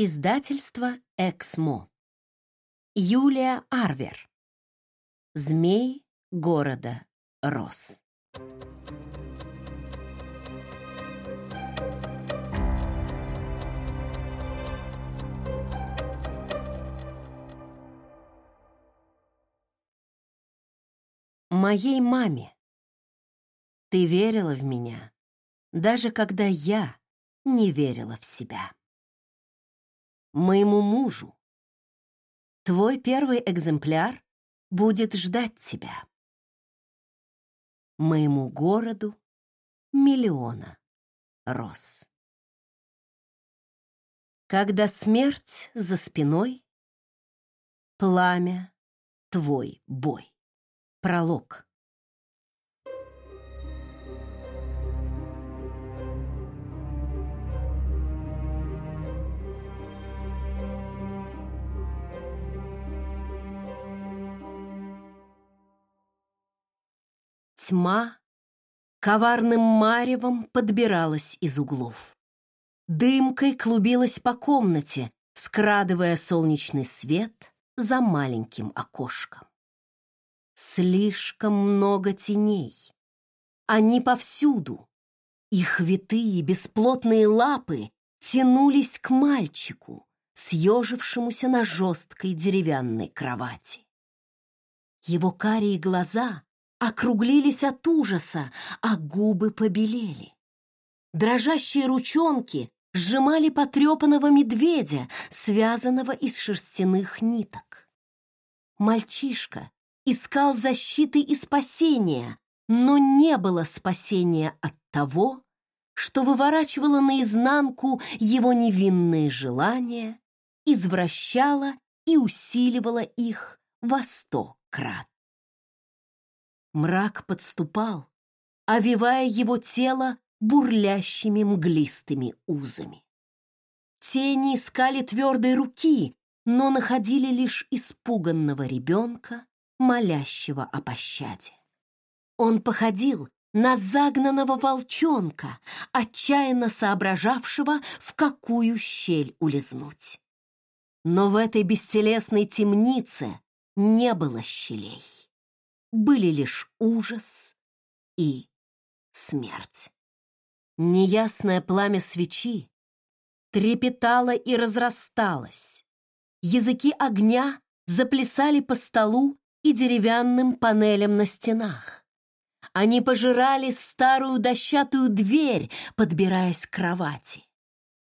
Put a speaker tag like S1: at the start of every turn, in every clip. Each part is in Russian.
S1: Издательство «Эксмо». Юлия Арвер. Змей города Рос. Моей маме. Ты верила в меня, даже когда я не верила в себя моему мужу. Твой первый экземпляр будет ждать тебя. Моему городу миллиона роз. Когда смерть за спиной, пламя твой бой. Пролог. Тьма коварным маревом подбиралась из углов. Дымкой клубилась по комнате, скрадывая солнечный свет за маленьким окошком. Слишком много теней. Они повсюду. Их витые бесплотные лапы тянулись к мальчику, съежившемуся на жесткой деревянной кровати. Его карие глаза округлились от ужаса, а губы побелели. Дрожащие ручонки сжимали потрепанного медведя, связанного из шерстяных ниток. Мальчишка искал защиты и спасения, но не было спасения от того, что выворачивало наизнанку его невинные желания, извращало и усиливало их во сто крат. Мрак подступал, овивая его тело бурлящими мглистыми узами. Тени искали твердой руки, но находили лишь испуганного ребенка, молящего о пощаде. Он походил на загнанного волчонка, отчаянно соображавшего, в какую щель улизнуть. Но в этой бестелесной темнице не было щелей были лишь ужас и смерть. Неясное пламя свечи трепетало и разрасталось. Языки огня заплясали по столу и деревянным панелям на стенах. Они пожирали старую дощатую дверь, подбираясь к кровати.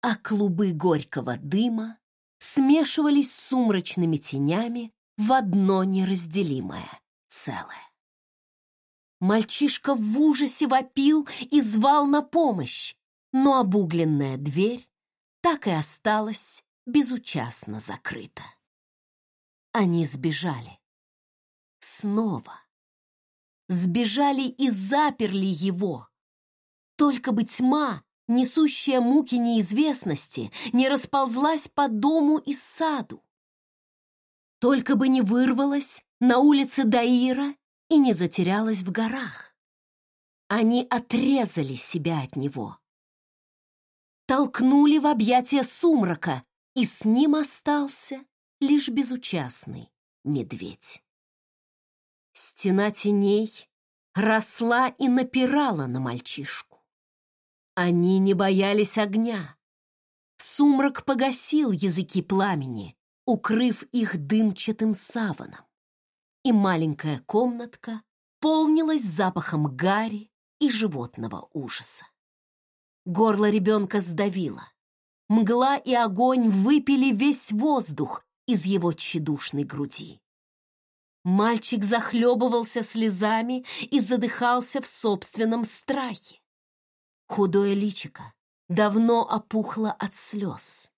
S1: А клубы горького дыма смешивались с сумрачными тенями в одно неразделимое целое. Мальчишка в ужасе вопил и звал на помощь, но обугленная дверь так и осталась безучастно закрыта. Они сбежали. Снова. Сбежали и заперли его. Только бы тьма, несущая муки неизвестности, не расползлась по дому и саду. Только бы не вырвалась на улице Даира и не затерялась в горах. Они отрезали себя от него. Толкнули в объятия сумрака, и с ним остался лишь безучастный медведь. Стена теней росла и напирала на мальчишку. Они не боялись огня. Сумрак погасил языки пламени, укрыв их дымчатым саваном и маленькая комнатка полнилась запахом гари и животного ужаса. Горло ребенка сдавило. Мгла и огонь выпили весь воздух из его тщедушной груди. Мальчик захлебывался слезами и задыхался в собственном страхе. Худое личико давно опухло от слез.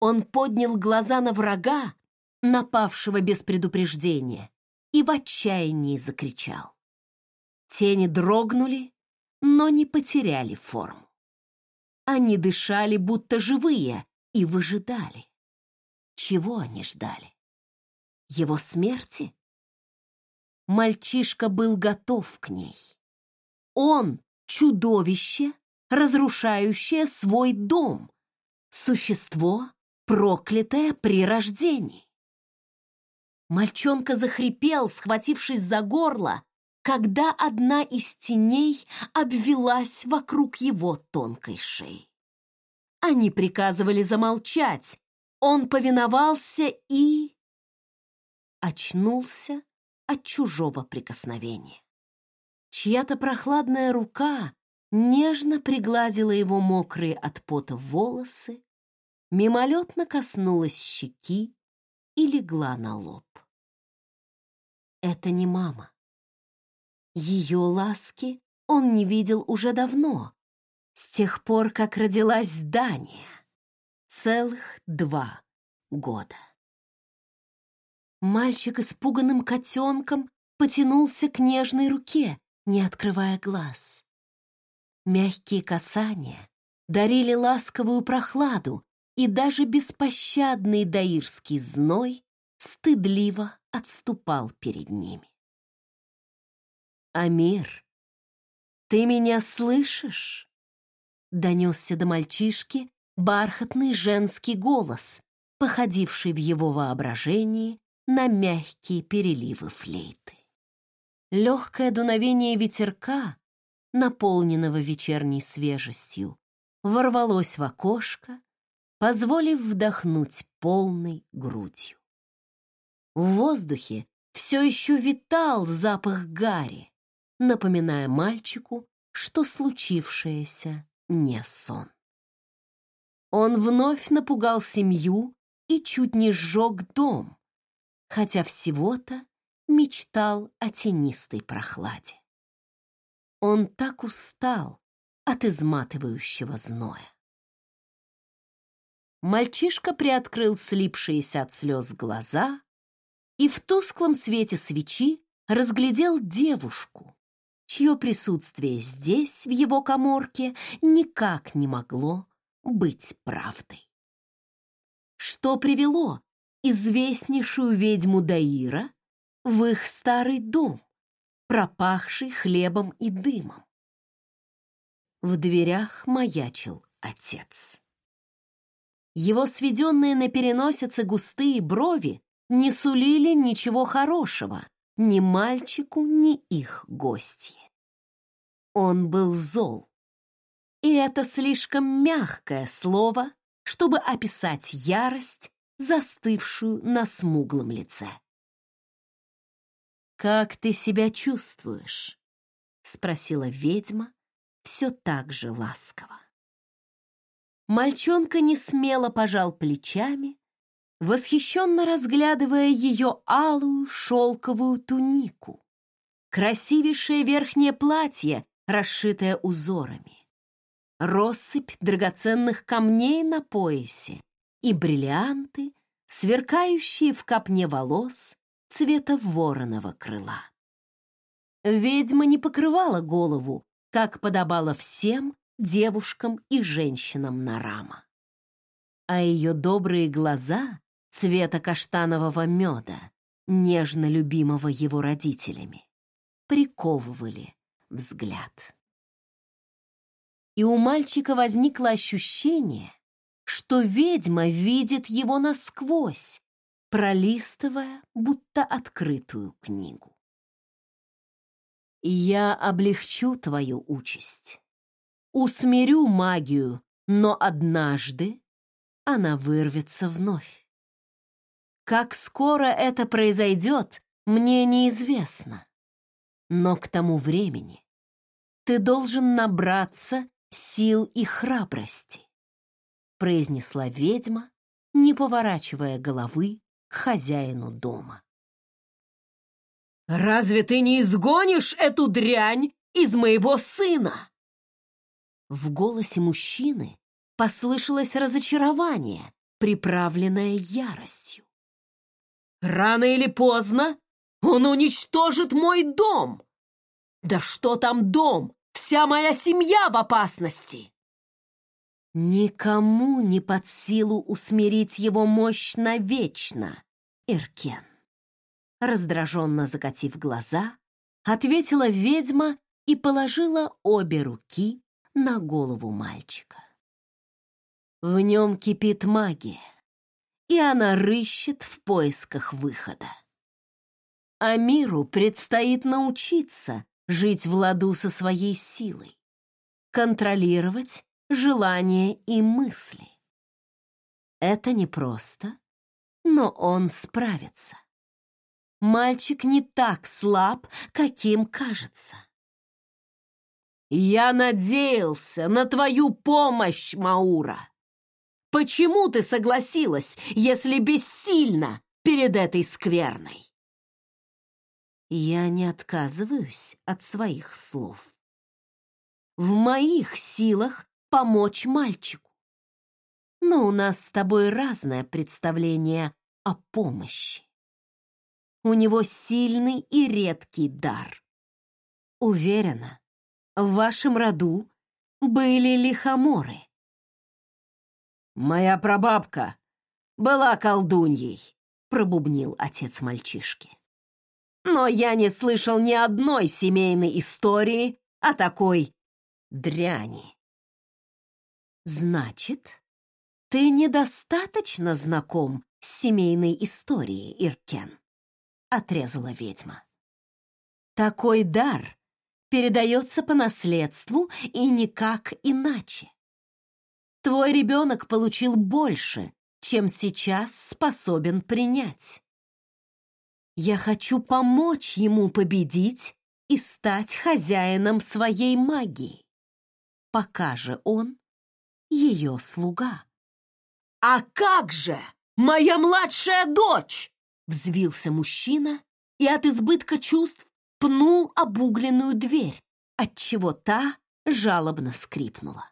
S1: Он поднял глаза на врага, напавшего без предупреждения, и в отчаянии закричал. Тени дрогнули, но не потеряли форму. Они дышали, будто живые, и выжидали. Чего они ждали? Его смерти? Мальчишка был готов к ней. Он — чудовище, разрушающее свой дом, существо, проклятая при рождении. Мальчонка захрипел, схватившись за горло, когда одна из теней обвелась вокруг его тонкой шеи. Они приказывали замолчать. Он повиновался и... очнулся от чужого прикосновения. Чья-то прохладная рука нежно пригладила его мокрые от пота волосы, мимолетно коснулась щеки и легла на лоб. Это не мама. Ее ласки он не видел уже давно, с тех пор, как родилась Дания. Целых два года. Мальчик испуганным котенком потянулся к нежной руке, не открывая глаз. Мягкие касания дарили ласковую прохладу, и даже беспощадный даирский зной стыдливо отступал перед ними. «Амир, ты меня слышишь?» Донесся до мальчишки бархатный женский голос, походивший в его воображении на мягкие переливы флейты. Легкое дуновение ветерка, наполненного вечерней свежестью, ворвалось в окошко, позволив вдохнуть полной грудью. В воздухе все еще витал запах гари, напоминая мальчику, что случившееся не сон. Он вновь напугал семью и чуть не сжег дом, хотя всего-то мечтал о тенистой прохладе. Он так устал от изматывающего зноя. Мальчишка приоткрыл слипшиеся от слез глаза и в тусклом свете свечи разглядел девушку, чье присутствие здесь, в его коморке, никак не могло быть правдой. Что привело известнейшую ведьму Даира в их старый дом, пропахший хлебом и дымом? В дверях маячил отец. Его сведенные на переносице густые брови не сулили ничего хорошего ни мальчику, ни их гостье. Он был зол. И это слишком мягкое слово, чтобы описать ярость, застывшую на смуглом лице. «Как ты себя чувствуешь?» — спросила ведьма все так же ласково. Мальчонка не смело пожал плечами, восхищенно разглядывая ее алую шелковую тунику, красивейшее верхнее платье, расшитое узорами, россыпь драгоценных камней на поясе и бриллианты, сверкающие в копне волос цвета вороного крыла. Ведьма не покрывала голову, как подобало всем девушкам и женщинам Нарама. А ее добрые глаза цвета каштанового меда, нежно любимого его родителями, приковывали взгляд. И у мальчика возникло ощущение, что ведьма видит его насквозь, пролистывая будто открытую книгу. «Я облегчу твою участь», усмирю магию, но однажды она вырвется вновь. Как скоро это произойдет, мне неизвестно. Но к тому времени ты должен набраться сил и храбрости, произнесла ведьма, не поворачивая головы к хозяину дома. «Разве ты не изгонишь эту дрянь из моего сына?» В голосе мужчины послышалось разочарование, приправленное яростью. «Рано или поздно он уничтожит мой дом! Да что там дом? Вся моя семья в опасности!» Никому не под силу усмирить его мощь навечно, Иркен. Раздраженно закатив глаза, ответила ведьма и положила обе руки на голову мальчика. В нем кипит магия, и она рыщет в поисках выхода. А миру предстоит научиться жить в ладу со своей силой, контролировать желания и мысли. Это непросто, но он справится. Мальчик не так слаб, каким кажется. «Я надеялся на твою помощь, Маура. Почему ты согласилась, если бессильна перед этой скверной?» Я не отказываюсь от своих слов. В моих силах помочь мальчику. Но у нас с тобой разное представление о помощи. У него сильный и редкий дар. Уверена, в вашем роду были лихоморы. «Моя прабабка была колдуньей», — пробубнил отец мальчишки. «Но я не слышал ни одной семейной истории о такой дряни». «Значит, ты недостаточно знаком с семейной историей, Иркен», — отрезала ведьма. «Такой дар передается по наследству и никак иначе. Твой ребенок получил больше, чем сейчас способен принять. Я хочу помочь ему победить и стать хозяином своей магии, пока же он ее слуга. «А как же моя младшая дочь?» — взвился мужчина и от избытка чувств пнул обугленную дверь, отчего та жалобно скрипнула.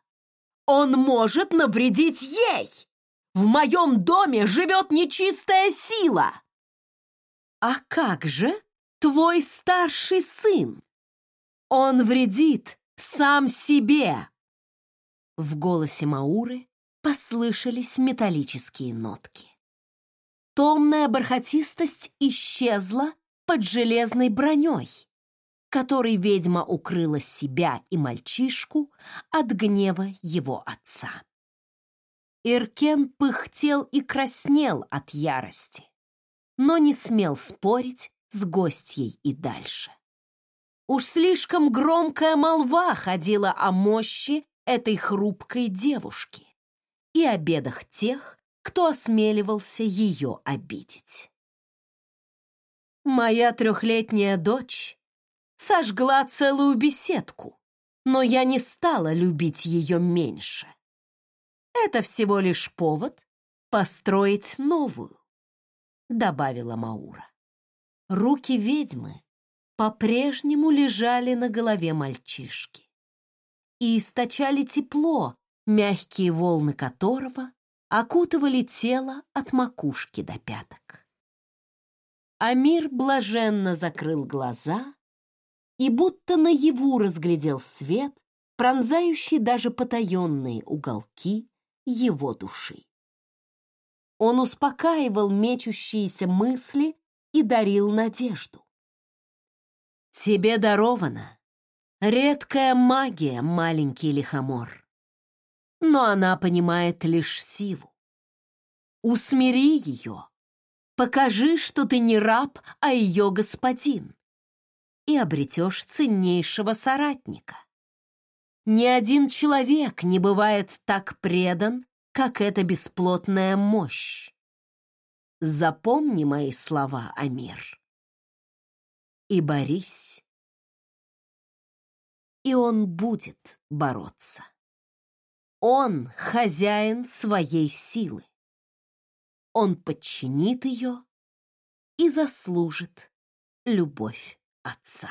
S1: «Он может навредить ей! В моем доме живет нечистая сила!» «А как же твой старший сын? Он вредит сам себе!» В голосе Мауры послышались металлические нотки. Томная бархатистость исчезла под железной броней, которой ведьма укрыла себя и мальчишку от гнева его отца. Иркен пыхтел и краснел от ярости, но не смел спорить с гостьей и дальше. Уж слишком громкая молва ходила о мощи этой хрупкой девушки и о бедах тех, кто осмеливался ее обидеть. Моя трехлетняя дочь сожгла целую беседку, но я не стала любить ее меньше. Это всего лишь повод построить новую, добавила Маура. Руки ведьмы по-прежнему лежали на голове мальчишки и источали тепло, мягкие волны которого окутывали тело от макушки до пяток. Амир блаженно закрыл глаза и будто наяву разглядел свет, пронзающий даже потаенные уголки его души. Он успокаивал мечущиеся мысли и дарил надежду. «Тебе дарована редкая магия, маленький лихомор, но она понимает лишь силу. Усмири ее, Покажи, что ты не раб, а ее господин, и обретешь ценнейшего соратника. Ни один человек не бывает так предан, как эта бесплотная мощь. Запомни мои слова, Амир. И борись. И он будет бороться. Он хозяин своей силы он подчинит ее и заслужит любовь отца.